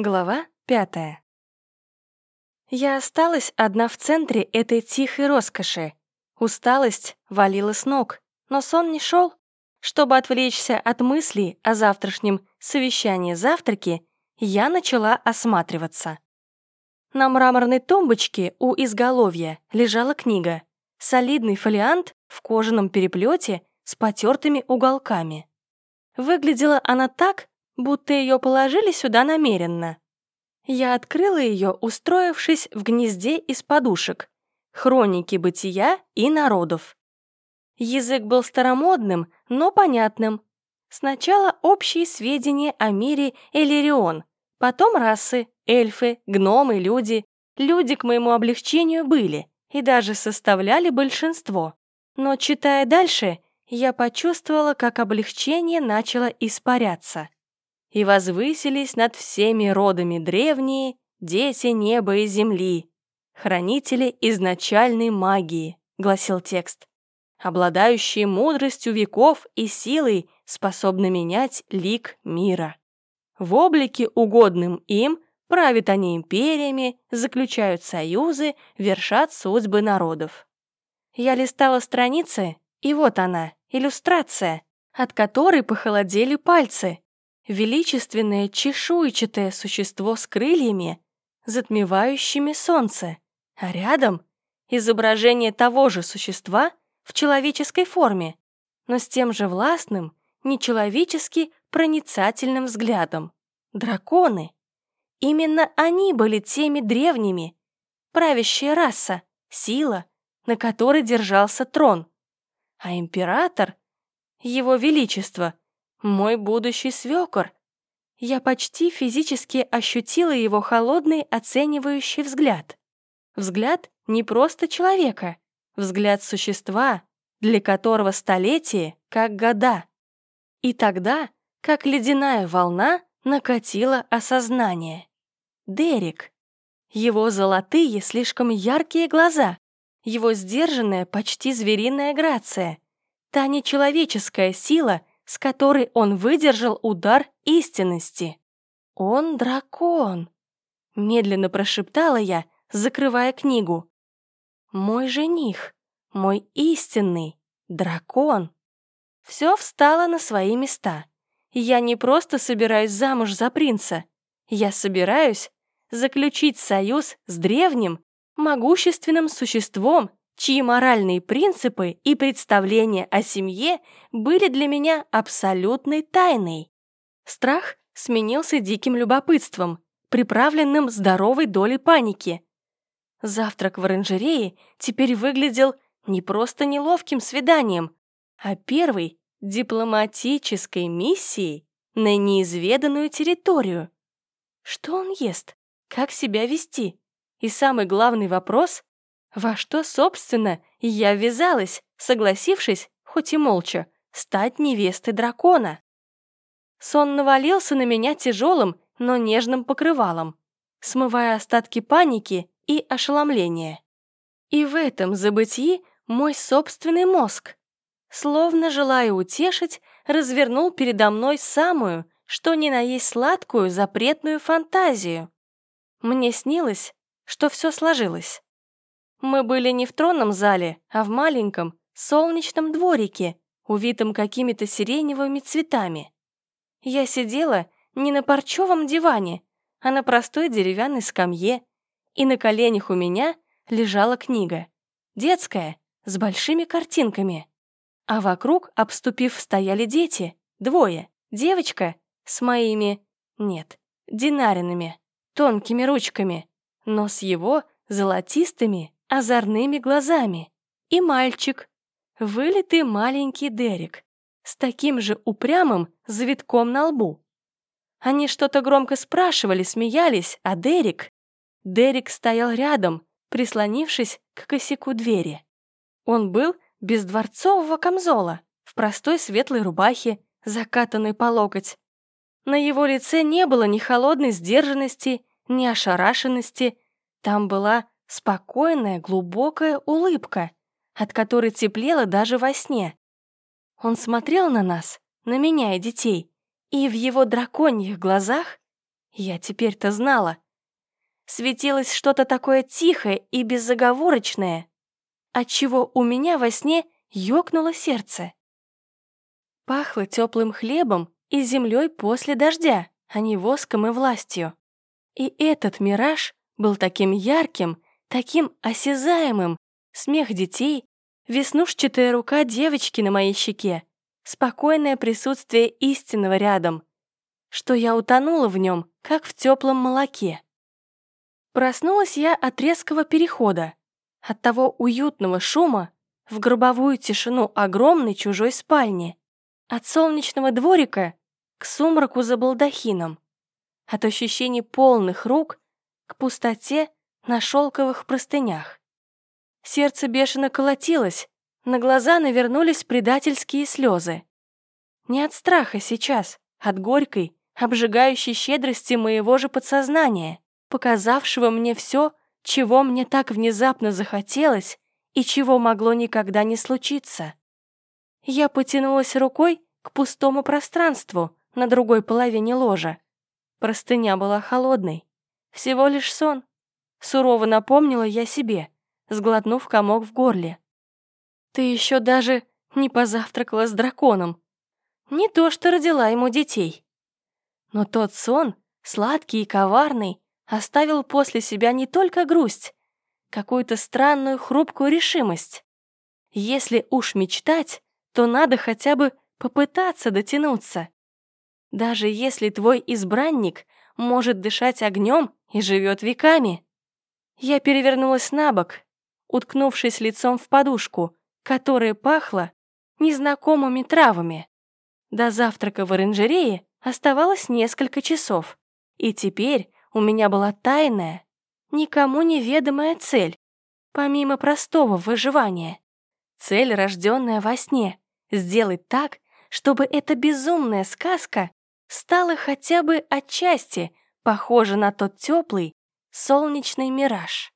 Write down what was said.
Глава пятая. Я осталась одна в центре этой тихой роскоши. Усталость валила с ног, но сон не шел. Чтобы отвлечься от мыслей о завтрашнем совещании-завтраке, я начала осматриваться. На мраморной тумбочке у изголовья лежала книга. Солидный фолиант в кожаном переплете с потертыми уголками. Выглядела она так, будто ее положили сюда намеренно. Я открыла ее, устроившись в гнезде из подушек. Хроники бытия и народов. Язык был старомодным, но понятным. Сначала общие сведения о мире Элирион, потом расы, эльфы, гномы, люди. Люди к моему облегчению были и даже составляли большинство. Но читая дальше, я почувствовала, как облегчение начало испаряться и возвысились над всеми родами древние дети неба и земли, хранители изначальной магии, гласил текст, обладающие мудростью веков и силой, способны менять лик мира. В облике угодным им правят они империями, заключают союзы, вершат судьбы народов. Я листала страницы, и вот она, иллюстрация, от которой похолодели пальцы, величественное чешуйчатое существо с крыльями, затмевающими солнце, а рядом изображение того же существа в человеческой форме, но с тем же властным, нечеловечески проницательным взглядом. Драконы. Именно они были теми древними, правящая раса, сила, на которой держался трон. А император, его величество — мой будущий свекор. Я почти физически ощутила его холодный оценивающий взгляд. Взгляд не просто человека, взгляд существа, для которого столетие как года. И тогда, как ледяная волна, накатило осознание. Дерек. Его золотые, слишком яркие глаза, его сдержанная, почти звериная грация, та нечеловеческая сила, с которой он выдержал удар истинности. «Он дракон», — медленно прошептала я, закрывая книгу. «Мой жених, мой истинный дракон». Все встало на свои места. Я не просто собираюсь замуж за принца. Я собираюсь заключить союз с древним, могущественным существом, чьи моральные принципы и представления о семье были для меня абсолютной тайной. Страх сменился диким любопытством, приправленным здоровой долей паники. Завтрак в оранжерее теперь выглядел не просто неловким свиданием, а первой дипломатической миссией на неизведанную территорию. Что он ест? Как себя вести? И самый главный вопрос во что, собственно, я ввязалась, согласившись, хоть и молча, стать невестой дракона? Сон навалился на меня тяжелым, но нежным покрывалом, смывая остатки паники и ошеломления. И в этом забытии мой собственный мозг, словно желая утешить, развернул передо мной самую, что ни на есть сладкую запретную фантазию. Мне снилось, что все сложилось. Мы были не в тронном зале, а в маленьком, солнечном дворике, увитом какими-то сиреневыми цветами. Я сидела не на парчевом диване, а на простой деревянной скамье, и на коленях у меня лежала книга. Детская, с большими картинками. А вокруг, обступив, стояли дети, двое. Девочка с моими, нет, динаринами, тонкими ручками, но с его золотистыми озорными глазами. И мальчик, вылитый маленький Дерек, с таким же упрямым завитком на лбу. Они что-то громко спрашивали, смеялись, а Дерек... Дерек стоял рядом, прислонившись к косяку двери. Он был без дворцового камзола, в простой светлой рубахе, закатанной по локоть. На его лице не было ни холодной сдержанности, ни ошарашенности. Там была Спокойная, глубокая улыбка, от которой теплело даже во сне. Он смотрел на нас, на меня и детей, и в его драконьих глазах Я теперь-то знала. Светилось что-то такое тихое и беззаговорочное, отчего у меня во сне ёкнуло сердце. Пахло теплым хлебом и землей после дождя, а не воском и властью. И этот мираж был таким ярким, таким осязаемым. Смех детей, веснушчатая рука девочки на моей щеке, спокойное присутствие истинного рядом, что я утонула в нем, как в теплом молоке. Проснулась я от резкого перехода, от того уютного шума в гробовую тишину огромной чужой спальни, от солнечного дворика к сумраку за балдахином, от ощущений полных рук к пустоте на шелковых простынях. Сердце бешено колотилось, на глаза навернулись предательские слезы. Не от страха сейчас, от горькой, обжигающей щедрости моего же подсознания, показавшего мне все, чего мне так внезапно захотелось и чего могло никогда не случиться. Я потянулась рукой к пустому пространству на другой половине ложа. Простыня была холодной. Всего лишь сон. Сурово напомнила я себе, сглотнув комок в горле. Ты еще даже не позавтракала с драконом. Не то, что родила ему детей. Но тот сон, сладкий и коварный, оставил после себя не только грусть, какую-то странную хрупкую решимость. Если уж мечтать, то надо хотя бы попытаться дотянуться. Даже если твой избранник может дышать огнем и живет веками. Я перевернулась на бок, уткнувшись лицом в подушку, которая пахла незнакомыми травами. До завтрака в оранжерее оставалось несколько часов, и теперь у меня была тайная, никому неведомая цель, помимо простого выживания. Цель, рожденная во сне, сделать так, чтобы эта безумная сказка стала хотя бы отчасти похожа на тот теплый солнечный мираж.